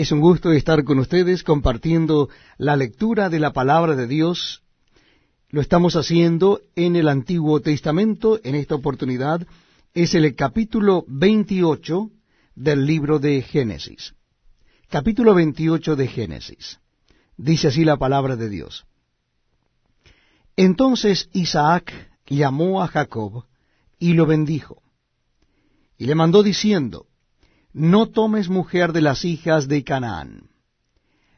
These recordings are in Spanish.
Es un gusto estar con ustedes compartiendo la lectura de la palabra de Dios. Lo estamos haciendo en el Antiguo Testamento. En esta oportunidad es el capítulo 28 del libro de Génesis. Capítulo 28 de Génesis. Dice así la palabra de Dios. Entonces Isaac llamó a Jacob y lo bendijo. Y le mandó diciendo, no tomes mujer de las hijas de Canaán.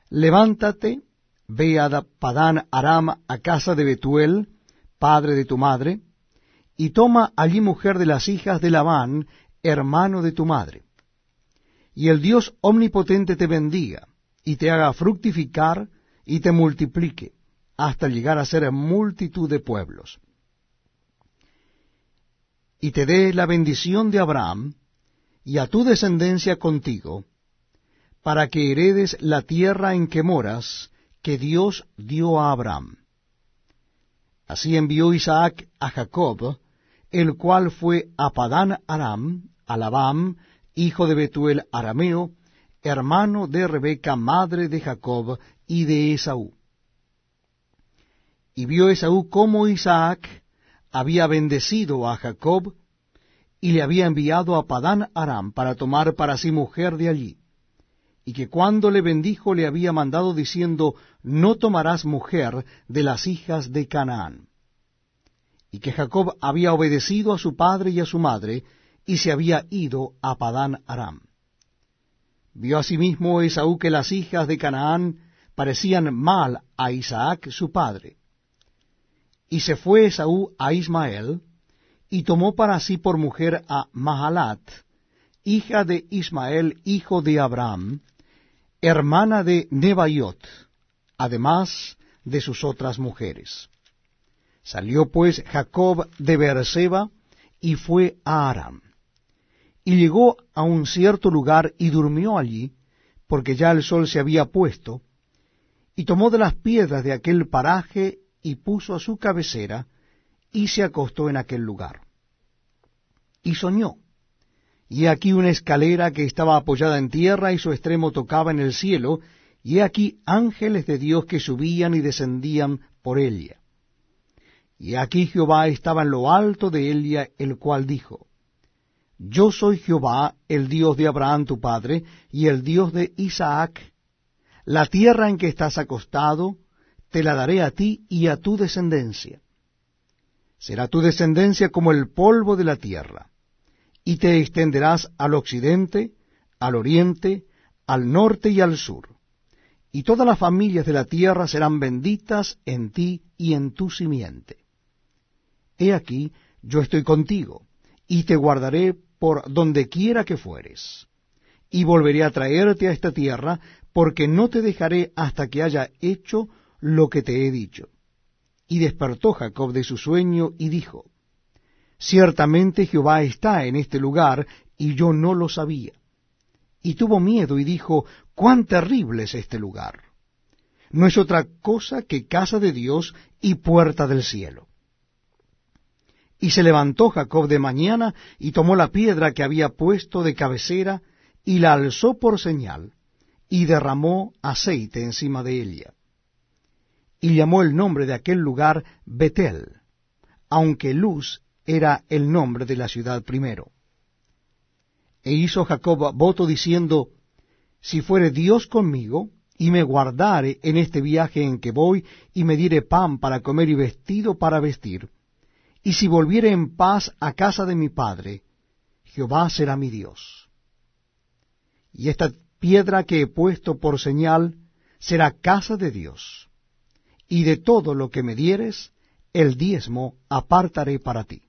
Levántate, ve a Padán Aram a casa de Betuel, padre de tu madre, y toma allí mujer de las hijas de Labán, hermano de tu madre. Y el Dios omnipotente te bendiga, y te haga fructificar, y te multiplique, hasta llegar a ser multitud de pueblos. Y te dé la bendición de Abraham, y a tu descendencia contigo, para que heredes la tierra en que moras, que Dios dio a Abraham. Así envió Isaac a Jacob, el cual fue a Padán Aram, a Labam, hijo de Betuel arameo, hermano de Rebeca, madre de Jacob y de Esaú. Y vio Esaú cómo Isaac había bendecido a Jacob, y le había enviado a Padán Aram para tomar para sí mujer de allí, y que cuando le bendijo le había mandado diciendo, no tomarás mujer de las hijas de Canaán. Y que Jacob había obedecido a su padre y a su madre, y se había ido a Padán Aram. Vio asimismo Esaú que las hijas de Canaán parecían mal a Isaac su padre. Y se fue Esaú a Ismael, y tomó para sí por mujer a Mahalat, hija de Ismael, hijo de Abraham, hermana de Nebaiot, además de sus otras mujeres. Salió pues Jacob de Beerseba y fue a Aram. Y llegó a un cierto lugar y durmió allí, porque ya el sol se había puesto, y tomó de las piedras de aquel paraje y puso a su cabecera, y se acostó en aquel lugar. Y soñó. Y he aquí una escalera que estaba apoyada en tierra y su extremo tocaba en el cielo, y he aquí ángeles de Dios que subían y descendían por ella. Y aquí Jehová estaba en lo alto de ella, el cual dijo, Yo soy Jehová, el Dios de Abraham tu padre, y el Dios de Isaac. La tierra en que estás acostado, te la daré a ti y a tu descendencia será tu descendencia como el polvo de la tierra, y te extenderás al occidente, al oriente, al norte y al sur, y todas las familias de la tierra serán benditas en ti y en tu simiente. He aquí, yo estoy contigo, y te guardaré por donde quiera que fueres, y volveré a traerte a esta tierra, porque no te dejaré hasta que haya hecho lo que te he dicho. Y despertó Jacob de su sueño y dijo, Ciertamente Jehová está en este lugar, y yo no lo sabía. Y tuvo miedo y dijo, cuán terrible es este lugar. No es otra cosa que casa de Dios y puerta del cielo. Y se levantó Jacob de mañana y tomó la piedra que había puesto de cabecera y la alzó por señal y derramó aceite encima de ella y llamó el nombre de aquel lugar Betel, aunque Luz era el nombre de la ciudad primero. E hizo Jacob voto diciendo, Si fuere Dios conmigo, y me guardare en este viaje en que voy, y me diere pan para comer y vestido para vestir, y si volviere en paz a casa de mi padre, Jehová será mi Dios. Y esta piedra que he puesto por señal será casa de Dios y de todo lo que me dieres, el diezmo apartaré para ti.